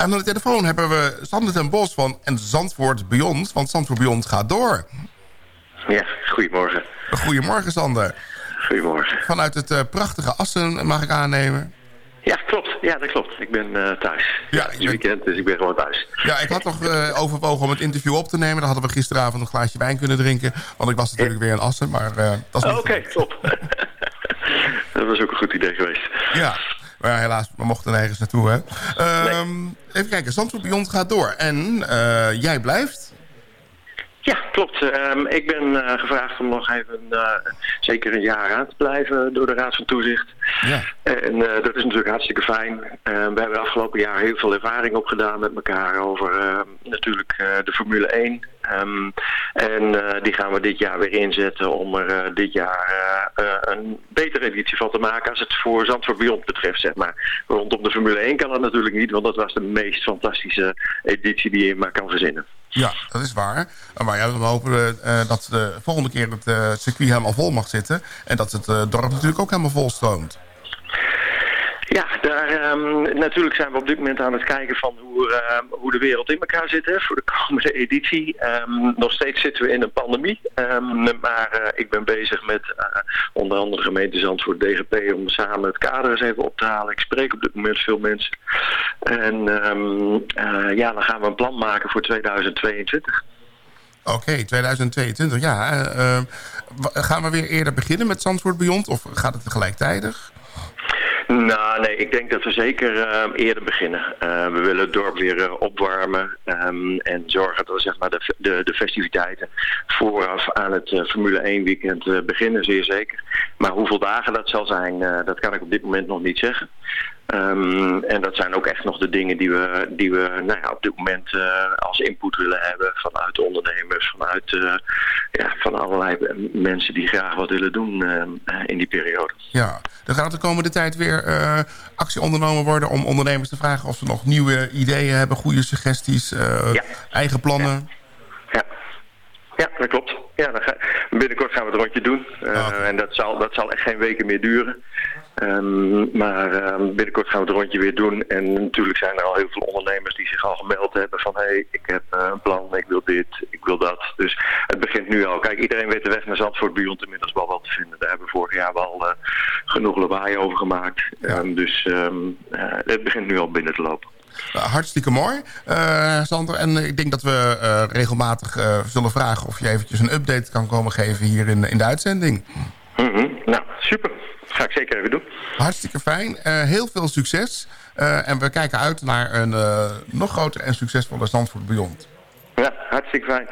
Aan de telefoon hebben we Sander ten Bos van en Zandvoort Beyond. Want Zandvoort Beyond gaat door. Ja, goedemorgen. Goedemorgen Sander. Goedemorgen. Vanuit het uh, prachtige Assen mag ik aannemen. Ja, klopt. Ja, dat klopt. Ik ben uh, thuis. Ja, het is weekend, dus ik ben gewoon thuis. Ja, ik had toch uh, overwogen om het interview op te nemen. Dan hadden we gisteravond een glaasje wijn kunnen drinken. Want ik was natuurlijk ja. weer in Assen, maar dat is Oké, okay, top. dat was ook een goed idee geweest. Ja, maar helaas, we mochten nergens naartoe, hè. Um, nee. Even kijken, Zandvoort Beyond gaat door. En jij blijft... Ja, klopt. Um, ik ben uh, gevraagd om nog even uh, zeker een jaar aan te blijven door de Raad van Toezicht. Ja. En uh, dat is natuurlijk hartstikke fijn. we hebben afgelopen jaar heel veel ervaring opgedaan met elkaar over natuurlijk de Formule 1. Um, en die gaan we dit jaar weer inzetten om er dit jaar een betere editie van te maken als het voor Zandvoort Beyond betreft. Zeg maar. Rondom de Formule 1 kan dat natuurlijk niet, want dat was de meest fantastische editie die je maar kan verzinnen. Ja, dat is waar. Maar ja, we hopen uh, dat de volgende keer het circuit helemaal vol mag zitten. En dat het dorp natuurlijk ook helemaal vol stroomt. Ja, daar, um, natuurlijk zijn we op dit moment aan het kijken van hoe, uh, hoe de wereld in elkaar zit hè, voor de komende editie. Um, nog steeds zitten we in een pandemie, maar uh, ik ben bezig met uh, onder andere gemeente Zandvoort DGP om samen het kader eens even op te halen. Ik spreek op dit moment veel mensen. En ja, dan gaan we een plan maken voor 2022. Oké, okay, 2022, ja. gaan we weer eerder beginnen met Zandvoort Beyond of gaat het tegelijkertijd? Nou, nee, ik denk dat we zeker uh, eerder beginnen. Uh, we willen het dorp weer uh, opwarmen um, en zorgen dat we zeg maar, de, de, de festiviteiten vooraf aan het Formule 1 weekend beginnen, zeer zeker. Maar hoeveel dagen dat zal zijn, dat kan ik op dit moment nog niet zeggen. Um, en dat zijn ook echt nog de dingen die we, die we nou ja, op dit moment uh, als input willen hebben vanuit ondernemers, vanuit uh, ja, van allerlei mensen die graag wat willen doen uh, in die periode. Ja, er gaat de komende tijd weer actie ondernomen worden om ondernemers te vragen of ze nog nieuwe ideeën hebben, goede suggesties, ja. eigen plannen. Ja. ja. Dat klopt. Ja, dan ga, binnenkort gaan we het rondje doen. Uh, En dat zal, dat zal echt geen weken meer duren. Um, maar um, binnenkort gaan we het rondje weer doen. En natuurlijk zijn er al heel veel ondernemers die zich al gemeld hebben van... hé, hey, ik heb uh, een plan, ik wil dit, ik wil dat. Dus het begint nu al. Kijk, iedereen weet de weg naar Zandvoort inmiddels wel wat te vinden. Daar hebben we vorig jaar wel uh, genoeg lawaai over gemaakt. Ja. Um, dus het begint nu al binnen te lopen. Hartstikke mooi, uh, Sander. En ik denk dat we uh, regelmatig uh, zullen vragen... of je eventjes een update kan komen geven hier in, in de uitzending. Mm -hmm. Nou, super. Ga ik zeker even doen. Hartstikke fijn. heel veel succes. en we kijken uit naar een nog groter en succesvolle Zandvoort Beyond. Ja, hartstikke fijn.